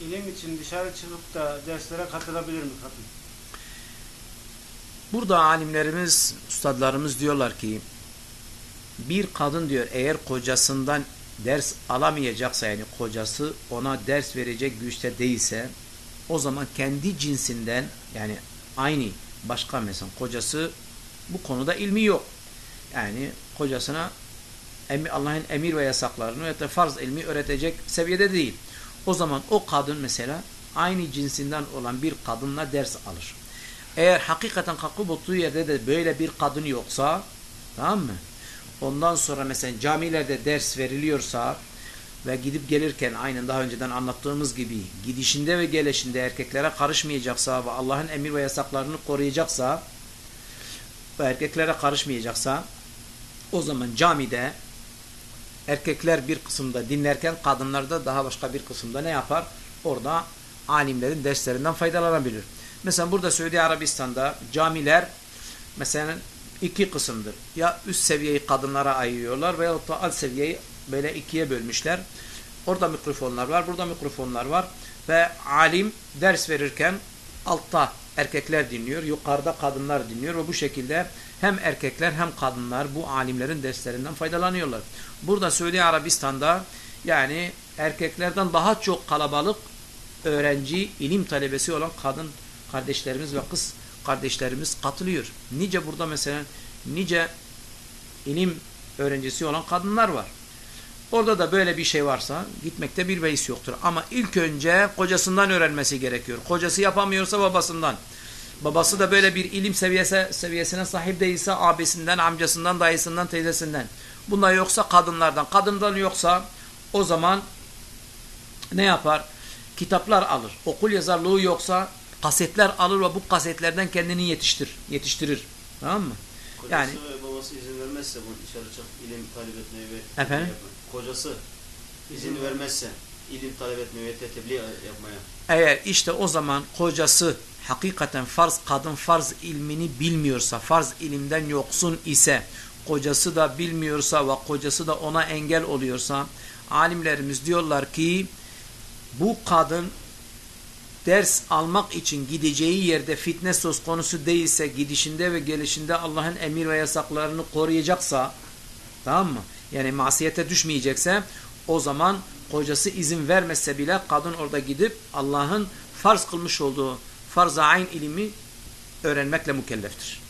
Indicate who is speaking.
Speaker 1: ilim için dışarı çıkıp da derslere katılabilir mi kadın?
Speaker 2: Burada alimlerimiz, ustadlarımız diyorlar ki bir kadın diyor eğer kocasından ders alamayacaksa yani kocası ona ders verecek güçte değilse o zaman kendi cinsinden yani aynı başka mesela kocası bu konuda ilmi yok. Yani kocasına Allah'ın emir ve yasaklarını ve de farz ilmi öğretecek seviyede değil. O zaman o kadın mesela aynı cinsinden olan bir kadınla ders alır. Eğer hakikaten kalkıp oturduğu yerde de böyle bir kadın yoksa tamam mı? Ondan sonra mesela camilerde ders veriliyorsa ve gidip gelirken aynen daha önceden anlattığımız gibi gidişinde ve gelişinde erkeklere karışmayacaksa ve Allah'ın emir ve yasaklarını koruyacaksa ve erkeklere karışmayacaksa o zaman camide erkekler bir kısımda dinlerken kadınlar da daha başka bir kısımda ne yapar? Orada alimlerin derslerinden faydalanabilir. Mesela burada Suudi Arabistan'da camiler mesela iki kısımdır. Ya üst seviyeyi kadınlara ayırıyorlar veyahut da alt seviyeyi böyle ikiye bölmüşler. Orada mikrofonlar var, burada mikrofonlar var ve alim ders verirken altta erkekler dinliyor, yukarıda kadınlar dinliyor ve bu şekilde hem erkekler hem kadınlar bu alimlerin derslerinden faydalanıyorlar. Burada Suudi Arabistan'da yani erkeklerden daha çok kalabalık öğrenci, ilim talebesi olan kadın kardeşlerimiz ve kız kardeşlerimiz katılıyor. Nice burada mesela nice ilim öğrencisi olan kadınlar var. Orada da böyle bir şey varsa gitmekte bir beis yoktur. Ama ilk önce kocasından öğrenmesi gerekiyor. Kocası yapamıyorsa babasından. Babası da böyle bir ilim seviyesi, seviyesine sahip değilse abisinden, amcasından, dayısından, teyzesinden. Bunlar yoksa kadınlardan. Kadından yoksa o zaman ne yapar? Kitaplar alır. Okul yazarlığı yoksa kasetler alır ve bu kasetlerden kendini yetiştir, yetiştirir. Tamam mı?
Speaker 3: Kocası
Speaker 2: Yani
Speaker 3: ve babası izin vermezse bunu dışarı çıkıp ilim talep etmeye ve
Speaker 2: Efendim?
Speaker 3: yapmaya. Kocası izin vermezse ilim talep etmeye ve tebliğ yapmaya.
Speaker 2: eğer işte o zaman kocası hakikaten farz kadın farz ilmini bilmiyorsa, farz ilimden yoksun ise, kocası da bilmiyorsa ve kocası da ona engel oluyorsa, alimlerimiz diyorlar ki bu kadın ders almak için gideceği yerde fitne söz konusu değilse, gidişinde ve gelişinde Allah'ın emir ve yasaklarını koruyacaksa, tamam mı? Yani masiyete düşmeyecekse, o zaman kocası izin vermese bile kadın orada gidip Allah'ın farz kılmış olduğu farz-ı ayn ilimi öğrenmekle mükelleftir.